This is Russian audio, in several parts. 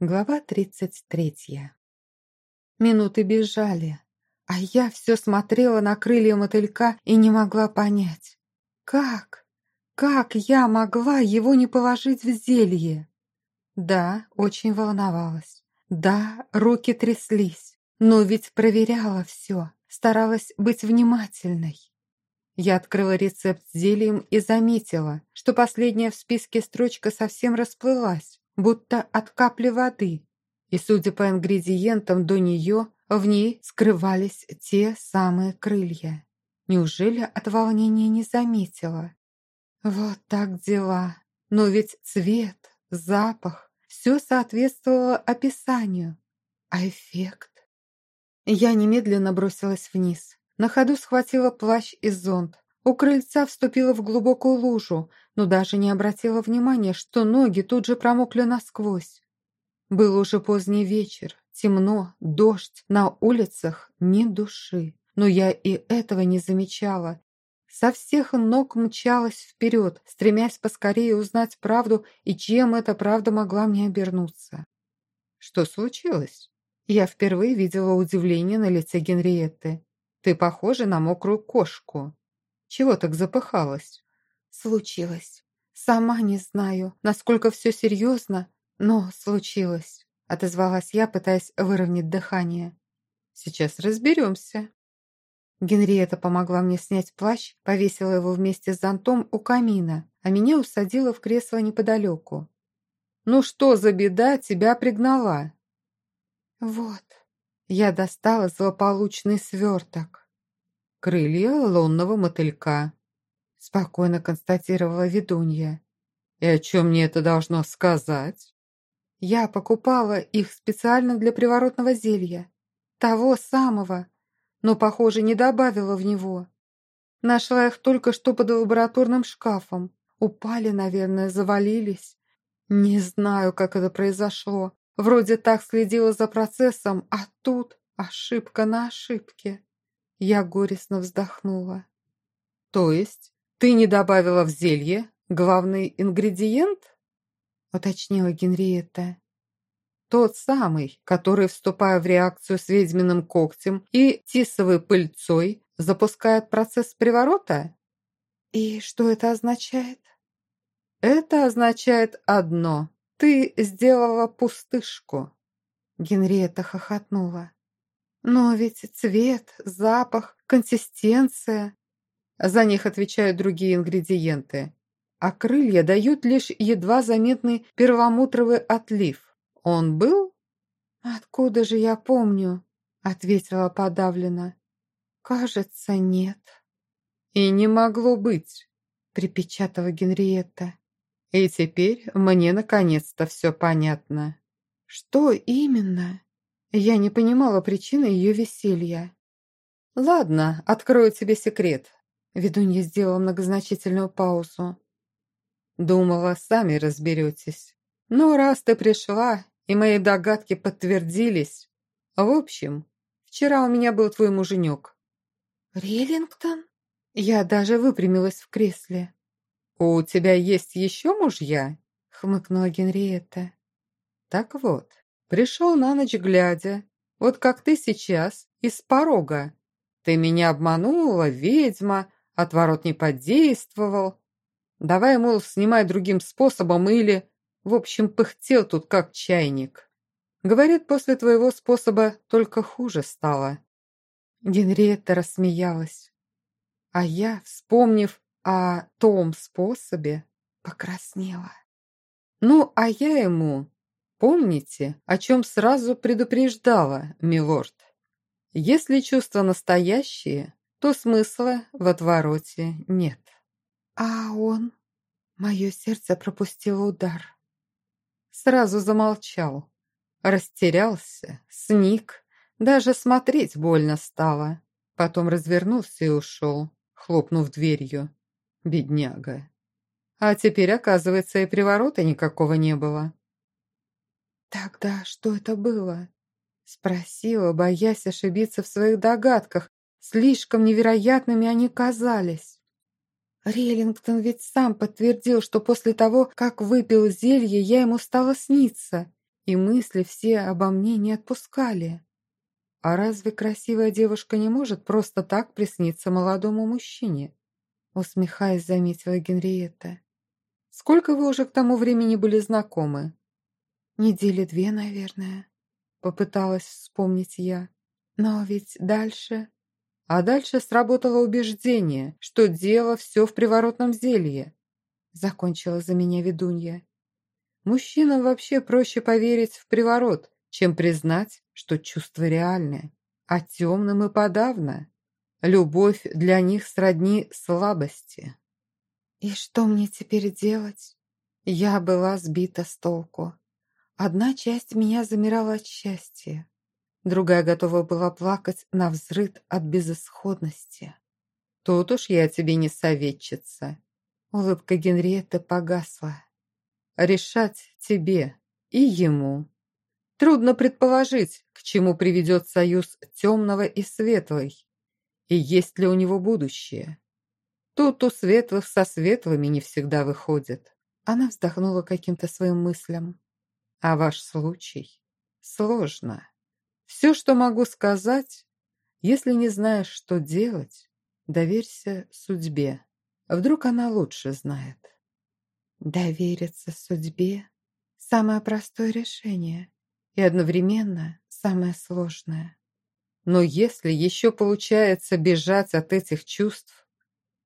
Глава тридцать третья. Минуты бежали, а я все смотрела на крылья мотылька и не могла понять, как, как я могла его не положить в зелье? Да, очень волновалась. Да, руки тряслись, но ведь проверяла все, старалась быть внимательной. Я открыла рецепт зельем и заметила, что последняя в списке строчка совсем расплылась будто от капли воды, и, судя по ингредиентам до нее, в ней скрывались те самые крылья. Неужели от волнения не заметила? Вот так дела. Но ведь цвет, запах, все соответствовало описанию. А эффект? Я немедленно бросилась вниз. На ходу схватила плащ и зонт. У крыльца вступила в глубокую лужу, но даже не обратила внимания, что ноги тут же промокли насквозь. Был уже поздний вечер, темно, дождь, на улицах ни души. Но я и этого не замечала. Со всех ног мчалась вперед, стремясь поскорее узнать правду и чем эта правда могла мне обернуться. Что случилось? Я впервые видела удивление на лице Генриетты. Ты похожа на мокрую кошку. Чего так запыхалась?» «Случилось. Сама не знаю, насколько все серьезно, но случилось», отозвалась я, пытаясь выровнять дыхание. «Сейчас разберемся». Генриетта помогла мне снять плащ, повесила его вместе с зонтом у камина, а меня усадила в кресло неподалеку. «Ну что за беда тебя пригнала?» «Вот». Я достала злополучный сверток. «Крылья лунного мотылька», — спокойно констатировала ведунья. «И о чем мне это должно сказать?» «Я покупала их специально для приворотного зелья. Того самого, но, похоже, не добавила в него. Нашла их только что под лабораторным шкафом. Упали, наверное, завалились. Не знаю, как это произошло. Вроде так следила за процессом, а тут ошибка на ошибке. Я горестно вздохнула. «То есть ты не добавила в зелье главный ингредиент?» уточнила Генриетта. «Тот самый, который, вступая в реакцию с ведьминым когтем и тисовой пыльцой, запускает процесс приворота?» «И что это означает?» «Это означает одно. Ты сделала пустышку». Генриетта хохотнула. Но ведь цвет, запах, консистенция... За них отвечают другие ингредиенты. А крылья дают лишь едва заметный перламутровый отлив. Он был? «Откуда же я помню?» — ответила подавленно. «Кажется, нет». «И не могло быть», — припечатала Генриетта. «И теперь мне наконец-то все понятно». «Что именно?» Я не понимала причины ее веселья. «Ладно, открою тебе секрет», — ведунья сделала многозначительную паузу. «Думала, сами разберетесь. Но раз ты пришла, и мои догадки подтвердились. В общем, вчера у меня был твой муженек». «Риллингтон?» Я даже выпрямилась в кресле. «У тебя есть еще мужья?» — хмыкнула Генриетта. «Так вот, Пришел на ночь глядя, вот как ты сейчас, из порога. Ты меня обманула, ведьма, отворот не подействовал. Давай, мол, снимай другим способом или... В общем, пыхтел тут как чайник. Говорит, после твоего способа только хуже стало. Генриетта рассмеялась. А я, вспомнив о том способе, покраснела. Ну, а я ему Помните, о чем сразу предупреждала, милорд? Если чувства настоящие, то смысла в отвороте нет. А он? Мое сердце пропустило удар. Сразу замолчал. Растерялся, сник, даже смотреть больно стало. Потом развернулся и ушел, хлопнув дверью. Бедняга. А теперь, оказывается, и приворота никакого не было. «Тогда что это было?» Спросила, боясь ошибиться в своих догадках. Слишком невероятными они казались. Реллингтон ведь сам подтвердил, что после того, как выпил зелье, я ему стала сниться. и мысли все обо мне не отпускали. А разве красивая девушка не может просто так присниться молодому мужчине? Усмехаясь, заметила Генриетта. Сколько вы уже к тому времени были знакомы? Недели две, наверное. Попыталась вспомнить я. Но ведь дальше... А дальше сработало убеждение, что дело все в приворотном зелье. Закончила за меня ведунья. Мужчинам вообще проще поверить в приворот, чем признать, что чувство реальное, а темным и подавно. Любовь для них сродни слабости. И что мне теперь делать? Я была сбита с толку. Одна часть меня замирала от счастья, другая готова была плакать на взрыд от безысходности. Тут уж я тебе не советчица. Улыбка Генриетты погасла. Решать тебе и ему. Трудно предположить, к чему приведет союз темного и светлой, и есть ли у него будущее. Тут у светлых со светлыми не всегда выходит. Она вздохнула каким-то своим мыслям. А ваш случай сложно. Все, что могу сказать, если не знаешь, что делать, доверься судьбе. Вдруг она лучше знает. Довериться судьбе – самое простое решение и одновременно самое сложное. Но если еще получается бежать от этих чувств,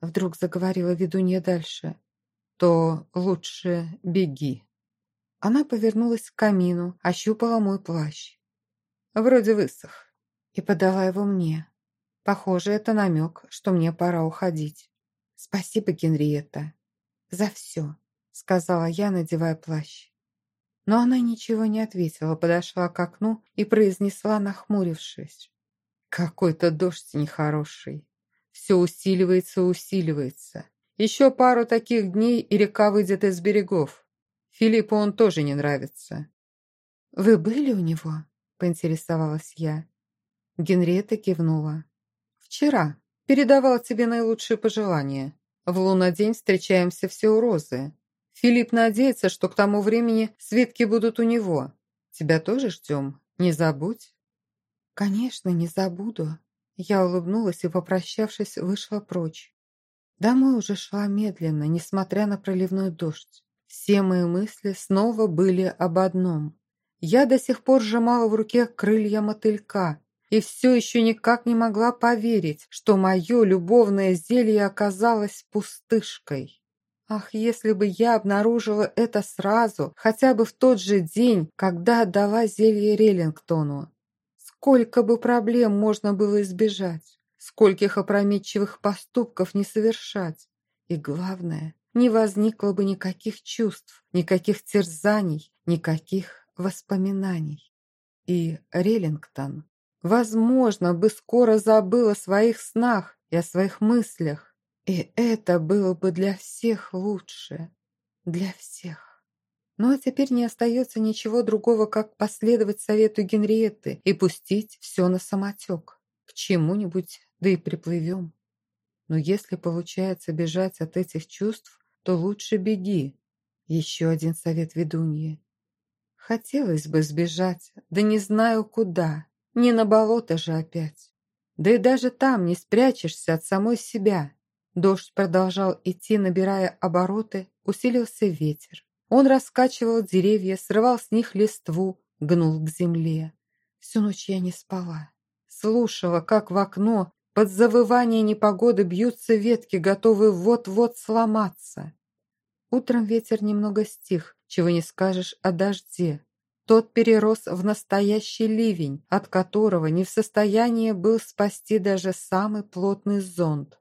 вдруг заговорила ведунья дальше, то лучше беги. Она повернулась к камину, ощупала мой плащ. Вроде высох. И подала его мне. Похоже, это намек, что мне пора уходить. Спасибо, Генриетта, за все, сказала я, надевая плащ. Но она ничего не ответила, подошла к окну и произнесла, нахмурившись. Какой-то дождь нехороший. Все усиливается, усиливается. Еще пару таких дней, и река выйдет из берегов. Филиппу он тоже не нравится. «Вы были у него?» – поинтересовалась я. Генриетта кивнула. «Вчера. Передавал тебе наилучшие пожелания. В лунодень встречаемся все у Розы. Филипп надеется, что к тому времени Светки будут у него. Тебя тоже ждем. Не забудь». «Конечно, не забуду». Я улыбнулась и, попрощавшись, вышла прочь. Домой уже шла медленно, несмотря на проливной дождь. Все мои мысли снова были об одном. Я до сих пор сжимала в руке крылья мотылька и все еще никак не могла поверить, что мое любовное зелье оказалось пустышкой. Ах, если бы я обнаружила это сразу, хотя бы в тот же день, когда отдала зелье Реллингтону. Сколько бы проблем можно было избежать, скольких опрометчивых поступков не совершать. И главное, не возникло бы никаких чувств, никаких терзаний, никаких воспоминаний. И Реллингтон, возможно, бы скоро забыл о своих снах и о своих мыслях. И это было бы для всех лучше. Для всех. Но теперь не остается ничего другого, как последовать совету Генриетты и пустить все на самотек. К чему-нибудь, да и приплывем. Но если получается бежать от этих чувств, то лучше беги. Еще один совет ведуньи. Хотелось бы сбежать, да не знаю куда. Не на болото же опять. Да и даже там не спрячешься от самой себя. Дождь продолжал идти, набирая обороты, усилился ветер. Он раскачивал деревья, срывал с них листву, гнул к земле. Всю ночь я не спала. Слушала, как в окно под завывание непогоды бьются ветки, готовые вот-вот сломаться. Утром ветер немного стих, чего не скажешь о дожде. Тот перерос в настоящий ливень, от которого не в состоянии был спасти даже самый плотный зонт.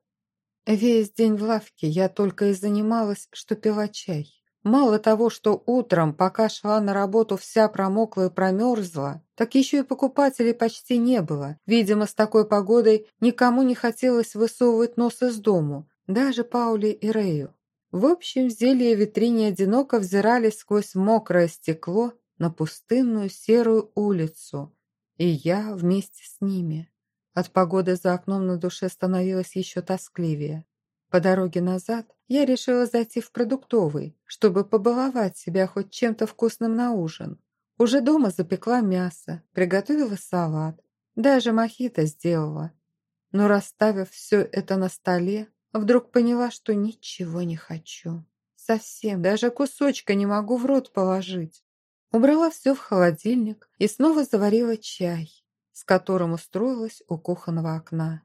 Весь день в лавке я только и занималась, что пила чай. Мало того, что утром, пока шла на работу, вся промокла и промерзла, так еще и покупателей почти не было. Видимо, с такой погодой никому не хотелось высовывать нос из дому, даже Пауле и Рэю. В общем, зелье витрине одиноко взирали сквозь мокрое стекло на пустынную серую улицу, и я вместе с ними. От погоды за окном на душе становилось еще тоскливее. По дороге назад я решила зайти в продуктовый, чтобы побаловать себя хоть чем-то вкусным на ужин. Уже дома запекла мясо, приготовила салат, даже мохито сделала. Но расставив все это на столе, вдруг поняла, что ничего не хочу. Совсем, даже кусочка не могу в рот положить. Убрала все в холодильник и снова заварила чай, с которым устроилась у кухонного окна.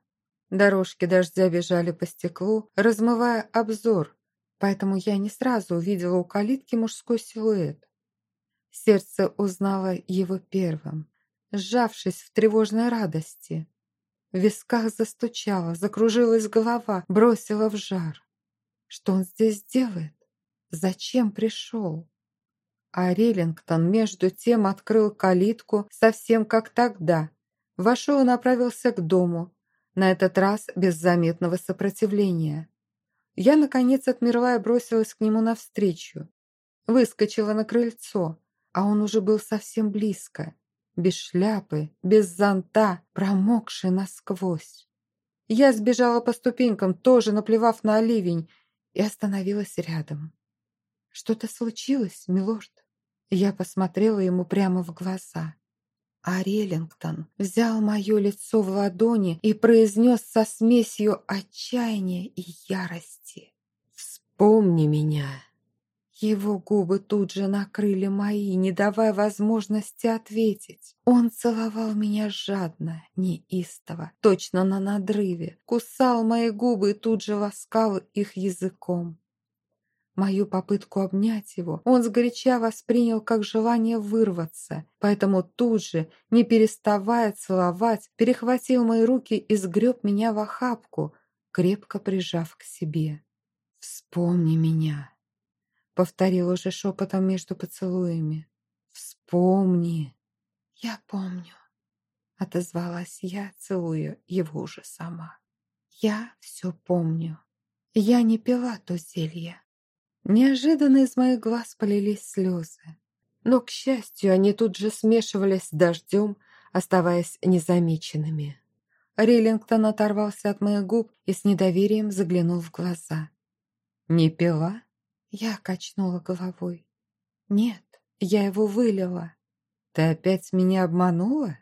Дорожки дождя бежали по стеклу, размывая обзор, поэтому я не сразу увидела у калитки мужской силуэт. Сердце узнало его первым, сжавшись в тревожной радости. В висках застучало, закружилась голова, бросила в жар. Что он здесь делает? Зачем пришел? А Реллингтон между тем открыл калитку, совсем как тогда. Вошел и направился к дому, на этот раз без заметного сопротивления. Я, наконец, отмерла бросилась к нему навстречу. Выскочила на крыльцо, а он уже был совсем близко, без шляпы, без зонта, промокший насквозь. Я сбежала по ступенькам, тоже наплевав на ливень, и остановилась рядом. «Что-то случилось, милорд?» Я посмотрела ему прямо в глаза. А Реллингтон взял мое лицо в ладони и произнес со смесью отчаяния и ярости. «Вспомни меня!» Его губы тут же накрыли мои, не давая возможности ответить. Он целовал меня жадно, неистово, точно на надрыве, кусал мои губы и тут же ласкал их языком. Мою попытку обнять его он сгоряча воспринял как желание вырваться, поэтому тут же, не переставая целовать, перехватил мои руки и сгреб меня в охапку, крепко прижав к себе. «Вспомни меня», — повторил уже шепотом между поцелуями. «Вспомни». «Я помню», — отозвалась я, целуя его уже сама. «Я все помню. Я не пила то зелье. Неожиданно из моих глаз полились слезы. Но, к счастью, они тут же смешивались с дождем, оставаясь незамеченными. Риллингтон оторвался от моих губ и с недоверием заглянул в глаза. «Не пила?» Я качнула головой. «Нет, я его вылила». «Ты опять меня обманула?»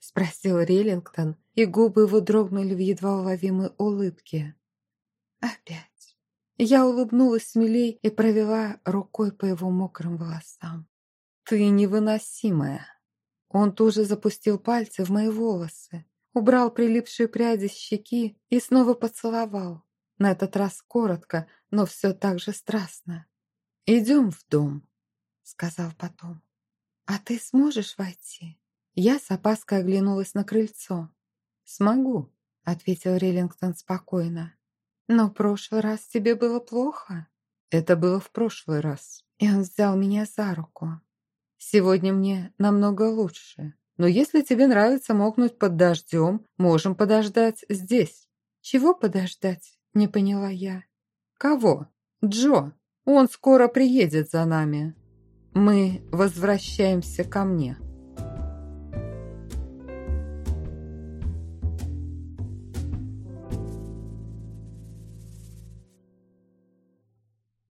Спросил Риллингтон, и губы его дрогнули в едва уловимой улыбке. «Опять». Я улыбнулась смелей и провела рукой по его мокрым волосам. «Ты невыносимая!» Он тоже запустил пальцы в мои волосы, убрал прилипшие пряди с щеки и снова поцеловал. На этот раз коротко, но все так же страстно. «Идем в дом», — сказал потом. «А ты сможешь войти?» Я с опаской оглянулась на крыльцо. «Смогу», — ответил Риллингтон спокойно. «Но в прошлый раз тебе было плохо?» «Это было в прошлый раз». И он взял меня за руку. «Сегодня мне намного лучше. Но если тебе нравится мокнуть под дождем, можем подождать здесь». «Чего подождать?» – не поняла я. «Кого?» «Джо. Он скоро приедет за нами. Мы возвращаемся ко мне».